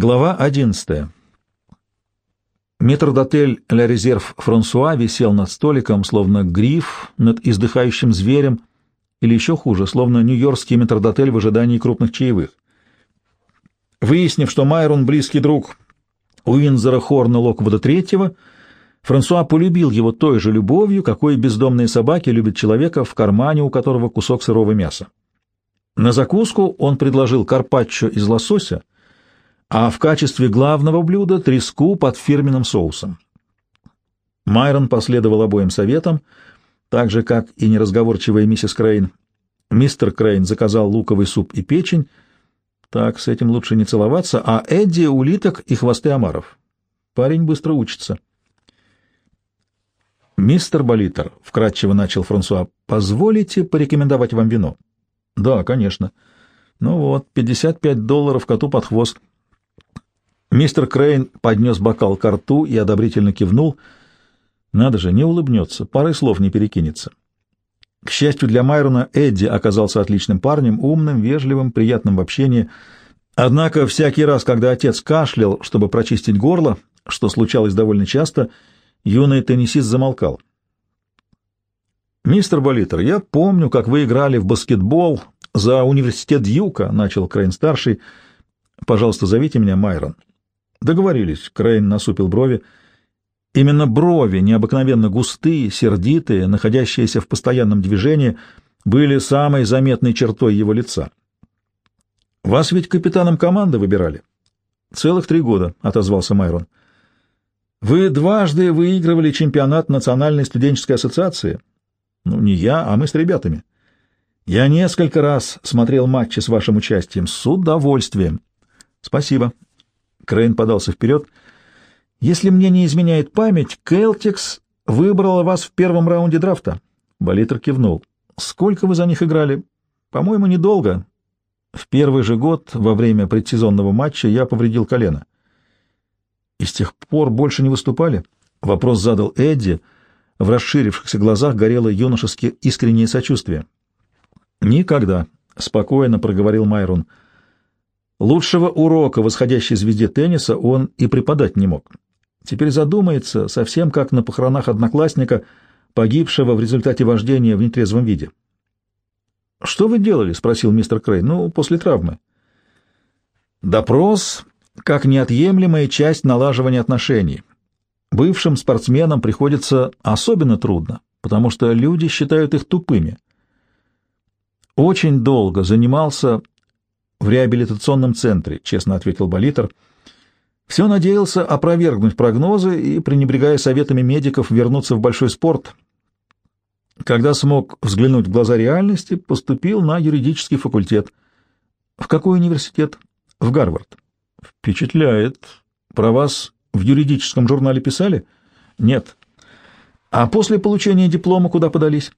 Глава 11. Метрдотель «Ля Резерв» Франсуа висел над столиком, словно гриф над издыхающим зверем, или еще хуже, словно нью-йоркский метрдотель в ожидании крупных чаевых. Выяснив, что Майрон — близкий друг Уинзера Хорна Локвуда III, Франсуа полюбил его той же любовью, какой бездомные собаки любят человека, в кармане у которого кусок сырого мяса. На закуску он предложил карпаччо из лосося — а в качестве главного блюда треску под фирменным соусом. Майрон последовал обоим советам, так же, как и неразговорчивая миссис Крейн. Мистер Крейн заказал луковый суп и печень, так, с этим лучше не целоваться, а Эдди — улиток и хвосты омаров. Парень быстро учится. «Мистер Болитер», — вкратчиво начал Франсуа, — «позволите порекомендовать вам вино?» «Да, конечно». «Ну вот, 55 долларов коту под хвост». Мистер Крейн поднес бокал к рту и одобрительно кивнул. Надо же, не улыбнется, пары слов не перекинется. К счастью для Майрона, Эдди оказался отличным парнем, умным, вежливым, приятным в общении. Однако всякий раз, когда отец кашлял, чтобы прочистить горло, что случалось довольно часто, юный теннисист замолкал. «Мистер Болитер, я помню, как вы играли в баскетбол за университет Дьюка», — начал Крейн-старший. «Пожалуйста, зовите меня Майрон». Договорились, Крейн насупил брови. Именно брови, необыкновенно густые, сердитые, находящиеся в постоянном движении, были самой заметной чертой его лица. «Вас ведь капитаном команды выбирали?» «Целых три года», — отозвался Майрон. «Вы дважды выигрывали чемпионат Национальной студенческой ассоциации?» «Ну, не я, а мы с ребятами». «Я несколько раз смотрел матчи с вашим участием. С удовольствием». «Спасибо», Крейн подался вперед. «Если мне не изменяет память, Келтикс выбрала вас в первом раунде драфта». Болитер кивнул. «Сколько вы за них играли?» «По-моему, недолго. В первый же год, во время предсезонного матча, я повредил колено». «И с тех пор больше не выступали?» Вопрос задал Эдди. В расширившихся глазах горело юношески искреннее сочувствие. «Никогда», — спокойно проговорил Майрон. Лучшего урока восходящей звезде тенниса он и преподать не мог. Теперь задумается, совсем как на похоронах одноклассника, погибшего в результате вождения в нетрезвом виде. «Что вы делали?» — спросил мистер Крей. «Ну, после травмы». «Допрос как неотъемлемая часть налаживания отношений. Бывшим спортсменам приходится особенно трудно, потому что люди считают их тупыми. Очень долго занимался в реабилитационном центре, честно ответил Болитер. Все надеялся опровергнуть прогнозы и, пренебрегая советами медиков, вернуться в большой спорт. Когда смог взглянуть в глаза реальности, поступил на юридический факультет. В какой университет? В Гарвард. Впечатляет. Про вас в юридическом журнале писали? Нет. А после получения диплома куда подались?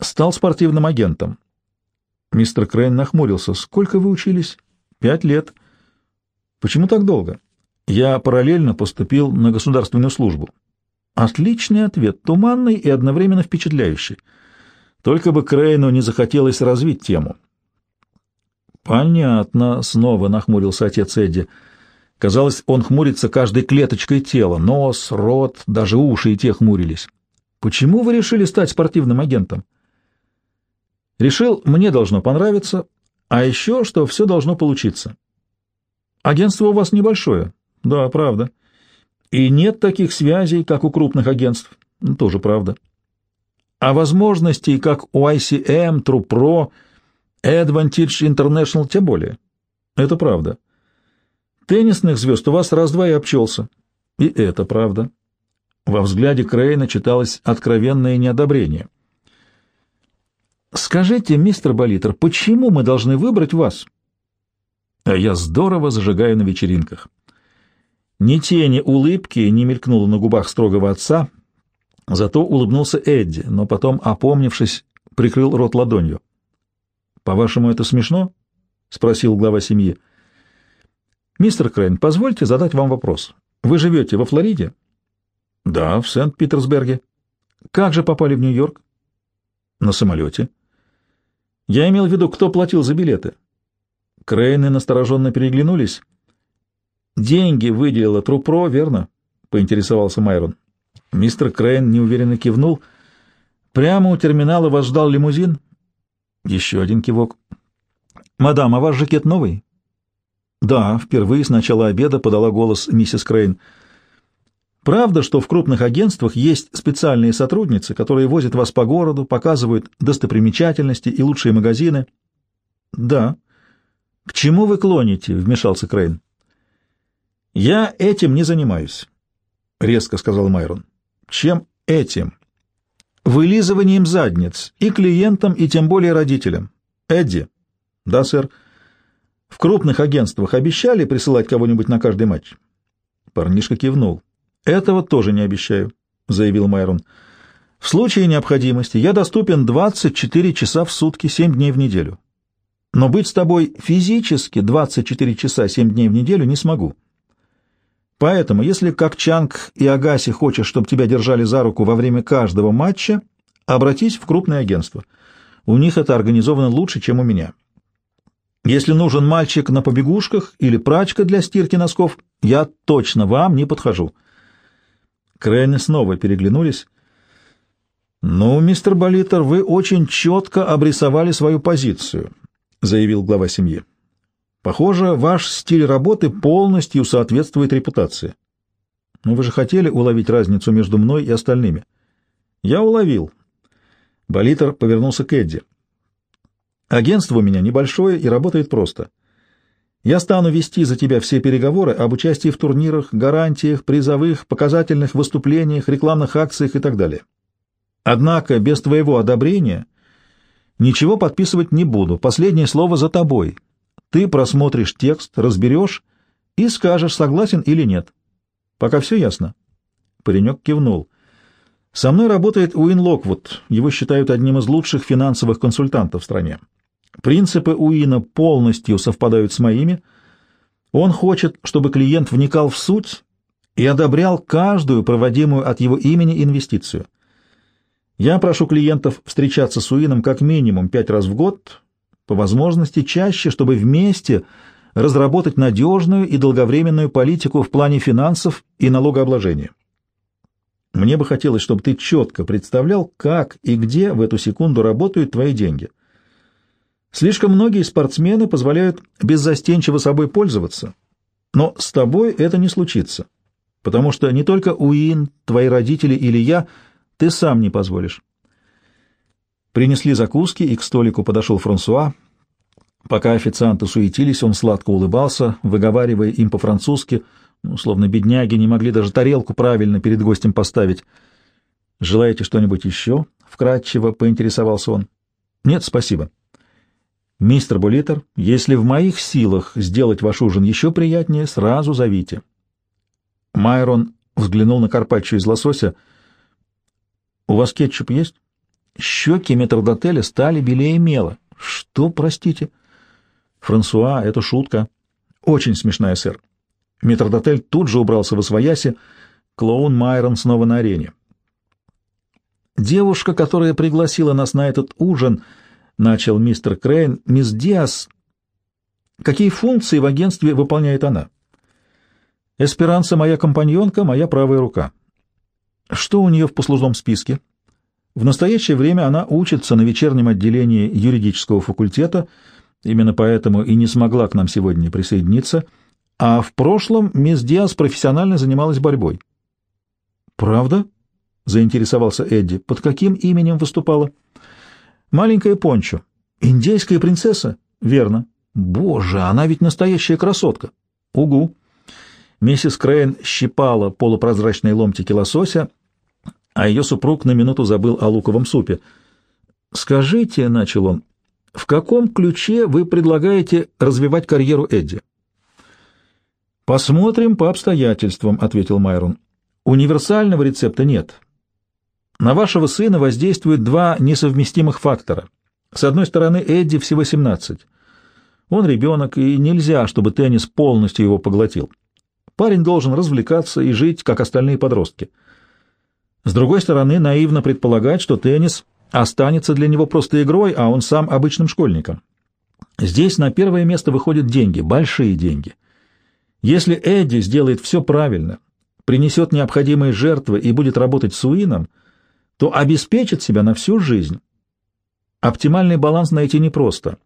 Стал спортивным агентом. Мистер Крейн нахмурился. «Сколько вы учились?» «Пять лет». «Почему так долго?» «Я параллельно поступил на государственную службу». «Отличный ответ, туманный и одновременно впечатляющий. Только бы Крейну не захотелось развить тему». «Понятно», — снова нахмурился отец Эдди. Казалось, он хмурится каждой клеточкой тела. Нос, рот, даже уши и те хмурились. «Почему вы решили стать спортивным агентом?» Решил, мне должно понравиться, а еще, что все должно получиться. Агентство у вас небольшое. Да, правда. И нет таких связей, как у крупных агентств. Ну, тоже правда. А возможностей, как у ICM, TruePro, Advantage International, тем более. Это правда. Теннисных звезд у вас раз-два и обчелся. И это правда. Во взгляде Крейна читалось откровенное неодобрение. Скажите, мистер Болитер, почему мы должны выбрать вас? А я здорово зажигаю на вечеринках. Ни тени улыбки не мелькнуло на губах строгого отца, зато улыбнулся Эдди, но потом, опомнившись, прикрыл рот ладонью. «По-вашему, это смешно?» — спросил глава семьи. «Мистер Крейн, позвольте задать вам вопрос. Вы живете во Флориде?» «Да, в Сент-Питерсберге». «Как же попали в Нью-Йорк?» «На самолете». Я имел в виду, кто платил за билеты. Крейны настороженно переглянулись. Деньги выделила Трупро, верно? поинтересовался Майрон. Мистер Крейн неуверенно кивнул. Прямо у терминала вас ждал лимузин? Еще один кивок. Мадам, а ваш жакет новый? Да, впервые с начала обеда подала голос миссис Крейн. Правда, что в крупных агентствах есть специальные сотрудницы, которые возят вас по городу, показывают достопримечательности и лучшие магазины? Да. К чему вы клоните? вмешался Крейн. Я этим не занимаюсь, резко сказал Майрон. Чем этим? Вылизыванием задниц и клиентам, и тем более родителям. Эдди. Да, сэр. В крупных агентствах обещали присылать кого-нибудь на каждый матч? Парнишка кивнул. Этого тоже не обещаю, заявил Майрон. В случае необходимости я доступен 24 часа в сутки, 7 дней в неделю. Но быть с тобой физически 24 часа, 7 дней в неделю не смогу. Поэтому, если как Чанг и Агаси хочешь, чтобы тебя держали за руку во время каждого матча, обратись в крупное агентство. У них это организовано лучше, чем у меня. Если нужен мальчик на побегушках или прачка для стирки носков, я точно вам не подхожу. Крайне снова переглянулись. «Ну, мистер Болитер, вы очень четко обрисовали свою позицию», — заявил глава семьи. Похоже, ваш стиль работы полностью соответствует репутации. Но вы же хотели уловить разницу между мной и остальными. Я уловил. Болитер повернулся к Эдди. Агентство у меня небольшое и работает просто. Я стану вести за тебя все переговоры об участии в турнирах, гарантиях, призовых, показательных выступлениях, рекламных акциях и так далее. Однако без твоего одобрения ничего подписывать не буду. Последнее слово за тобой. Ты просмотришь текст, разберешь и скажешь, согласен или нет. Пока все ясно?» Паренек кивнул. «Со мной работает Уин Локвуд. Его считают одним из лучших финансовых консультантов в стране. Принципы Уина полностью совпадают с моими. Он хочет, чтобы клиент вникал в суть и одобрял каждую проводимую от его имени инвестицию. Я прошу клиентов встречаться с Уином как минимум пять раз в год, по возможности чаще, чтобы вместе разработать надежную и долговременную политику в плане финансов и налогообложения. Мне бы хотелось, чтобы ты четко представлял, как и где в эту секунду работают твои деньги. Слишком многие спортсмены позволяют беззастенчиво собой пользоваться, но с тобой это не случится, потому что не только Уин, твои родители или я, ты сам не позволишь. Принесли закуски, и к столику подошел Франсуа. Пока официанты суетились, он сладко улыбался, выговаривая им по-французски, ну, словно бедняги не могли даже тарелку правильно перед гостем поставить. «Желаете что-нибудь еще?» — вкратчиво поинтересовался он. «Нет, спасибо». «Мистер Булитер, если в моих силах сделать ваш ужин еще приятнее, сразу зовите». Майрон взглянул на карпаччо из лосося. «У вас кетчуп есть?» Щеки метрдотеля стали белее мела. Что, простите? Франсуа, это шутка. Очень смешная, сэр. Метрдотель тут же убрался в освояси. Клоун Майрон снова на арене. Девушка, которая пригласила нас на этот ужин, начал мистер Крейн, мисс Диас. Какие функции в агентстве выполняет она? Эсперанца моя компаньонка, моя правая рука. Что у нее в послужном списке? В настоящее время она учится на вечернем отделении юридического факультета, именно поэтому и не смогла к нам сегодня присоединиться, а в прошлом мисс Диас профессионально занималась борьбой. «Правда?» — заинтересовался Эдди. «Под каким именем выступала?» «Маленькая Пончо. Индейская принцесса?» «Верно». «Боже, она ведь настоящая красотка!» «Угу». Миссис Крейн щипала полупрозрачные ломтики лосося, а ее супруг на минуту забыл о луковом супе. «Скажите», — начал он, — «в каком ключе вы предлагаете развивать карьеру Эдди?» «Посмотрим по обстоятельствам», — ответил Майрон. «Универсального рецепта нет. На вашего сына воздействуют два несовместимых фактора. С одной стороны, Эдди всего 17. Он ребенок, и нельзя, чтобы теннис полностью его поглотил. Парень должен развлекаться и жить, как остальные подростки». С другой стороны, наивно предполагать, что теннис останется для него просто игрой, а он сам обычным школьником. Здесь на первое место выходят деньги, большие деньги. Если Эдди сделает все правильно, принесет необходимые жертвы и будет работать с Уином, то обеспечит себя на всю жизнь. Оптимальный баланс найти непросто.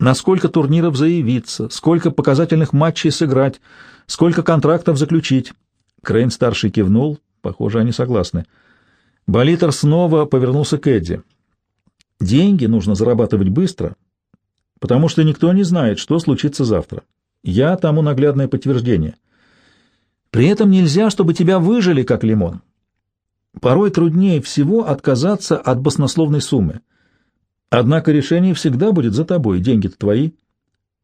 На сколько турниров заявиться, сколько показательных матчей сыграть, сколько контрактов заключить. Крейн-старший кивнул, похоже, они согласны. Болитер снова повернулся к Эдди. Деньги нужно зарабатывать быстро, потому что никто не знает, что случится завтра. Я тому наглядное подтверждение. При этом нельзя, чтобы тебя выжили, как лимон. Порой труднее всего отказаться от баснословной суммы. Однако решение всегда будет за тобой, деньги-то твои.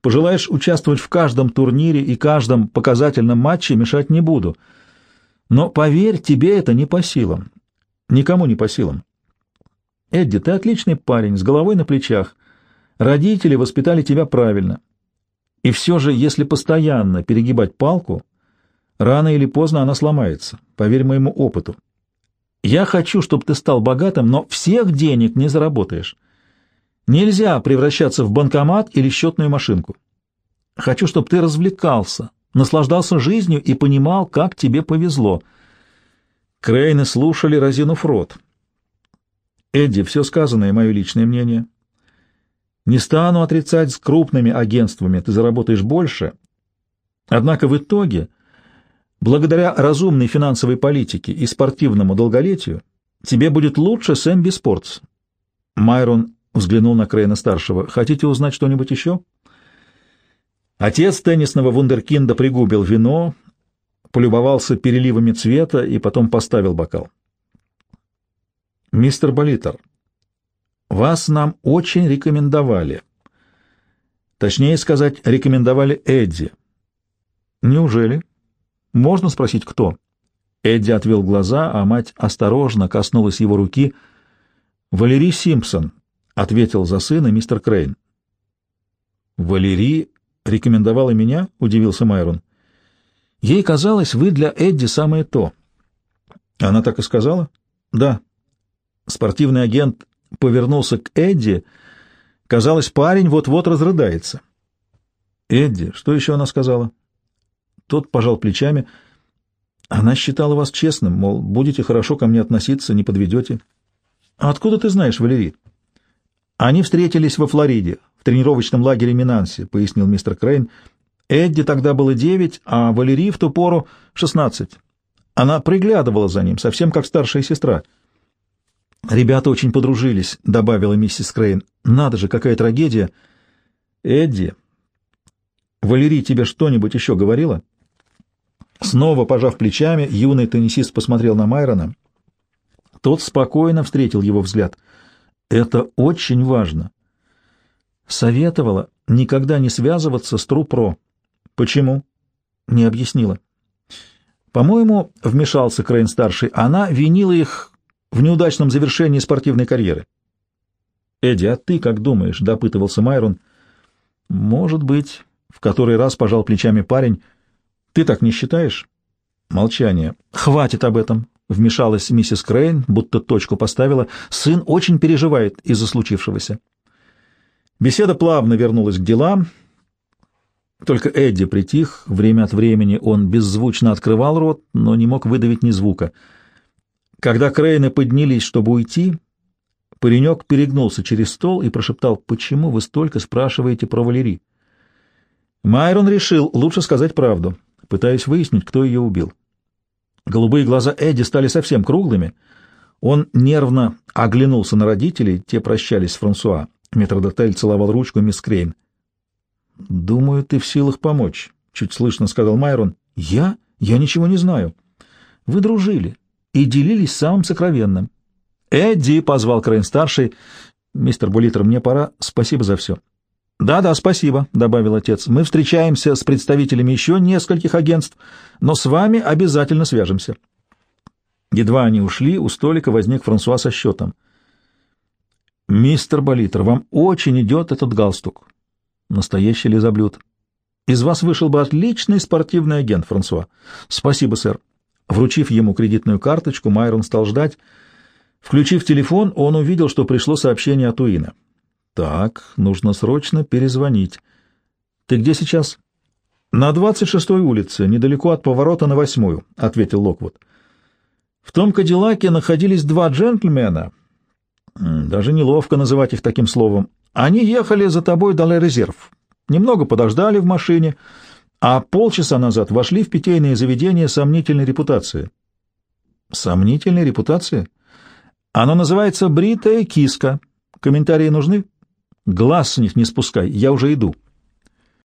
Пожелаешь участвовать в каждом турнире и каждом показательном матче, мешать не буду. Но поверь, тебе это не по силам. Никому не по силам. Эдди, ты отличный парень, с головой на плечах. Родители воспитали тебя правильно. И все же, если постоянно перегибать палку, Рано или поздно она сломается, поверь моему опыту. Я хочу, чтобы ты стал богатым, но всех денег не заработаешь. Нельзя превращаться в банкомат или счетную машинку. Хочу, чтобы ты развлекался, наслаждался жизнью и понимал, как тебе повезло. Крейны слушали, разинув рот. Эдди, все сказанное — мое личное мнение. Не стану отрицать, с крупными агентствами ты заработаешь больше. Однако в итоге Благодаря разумной финансовой политике и спортивному долголетию тебе будет лучше с Эмби Спортс. Майрон взглянул на Крейна-старшего. Хотите узнать что-нибудь еще? Отец теннисного вундеркинда пригубил вино, полюбовался переливами цвета и потом поставил бокал. «Мистер Болитер, вас нам очень рекомендовали. Точнее сказать, рекомендовали Эдди». «Неужели?» «Можно спросить, кто?» Эдди отвел глаза, а мать осторожно коснулась его руки. «Валерий Симпсон», — ответил за сына мистер Крейн. «Валерий рекомендовала меня?» — удивился Майрон. «Ей казалось, вы для Эдди самое то». «Она так и сказала?» «Да». Спортивный агент повернулся к Эдди. Казалось, парень вот-вот разрыдается. «Эдди, что еще она сказала?» Тот пожал плечами. Она считала вас честным, мол, будете хорошо ко мне относиться, не подведете. А откуда ты знаешь, Валерий? Они встретились во Флориде, в тренировочном лагере Минанси, пояснил мистер Крейн. Эдди тогда было девять, а Валерий в ту пору шестнадцать. Она приглядывала за ним, совсем как старшая сестра. «Ребята очень подружились», — добавила миссис Крейн. «Надо же, какая трагедия!» «Эдди, Валерий тебе что-нибудь еще говорила?» Снова пожав плечами, юный теннисист посмотрел на Майрона. Тот спокойно встретил его взгляд. «Это очень важно». Советовала никогда не связываться с Трупро. «Почему?» «Не объяснила». «По-моему, — вмешался Крейн-старший, — она винила их в неудачном завершении спортивной карьеры». «Эдди, а ты как думаешь?» — допытывался Майрон. «Может быть», — в который раз пожал плечами парень, — ты так не считаешь? Молчание. Хватит об этом, вмешалась миссис Крейн, будто точку поставила. Сын очень переживает из-за случившегося. Беседа плавно вернулась к делам. Только Эдди притих, время от времени он беззвучно открывал рот, но не мог выдавить ни звука. Когда Крейны поднялись, чтобы уйти, паренек перегнулся через стол и прошептал, «Почему вы столько спрашиваете про Валерий?» Майрон решил лучше сказать правду пытаясь выяснить, кто ее убил. Голубые глаза Эдди стали совсем круглыми. Он нервно оглянулся на родителей, те прощались с Франсуа. Метродотель целовал ручку мисс Крейн. «Думаю, ты в силах помочь», — чуть слышно сказал Майрон. «Я? Я ничего не знаю. Вы дружили и делились самым сокровенным». «Эдди!» — позвал Крейн-старший. «Мистер Булитер, мне пора. Спасибо за все». «Да-да, спасибо», — добавил отец. «Мы встречаемся с представителями еще нескольких агентств, но с вами обязательно свяжемся». Едва они ушли, у столика возник Франсуа со счетом. «Мистер Болитер, вам очень идет этот галстук. Настоящий лизоблюд. Из вас вышел бы отличный спортивный агент, Франсуа. Спасибо, сэр». Вручив ему кредитную карточку, Майрон стал ждать. Включив телефон, он увидел, что пришло сообщение от Уина. Так, нужно срочно перезвонить. Ты где сейчас? На 26-й улице, недалеко от поворота на восьмую, — ответил Локвуд. В том Кадиллаке находились два джентльмена, даже неловко называть их таким словом. Они ехали за тобой до резерв, немного подождали в машине, а полчаса назад вошли в питейное заведение сомнительной репутации. Сомнительной репутации? Оно называется «Бритая киска». Комментарии нужны? Глаз с них не спускай, я уже иду.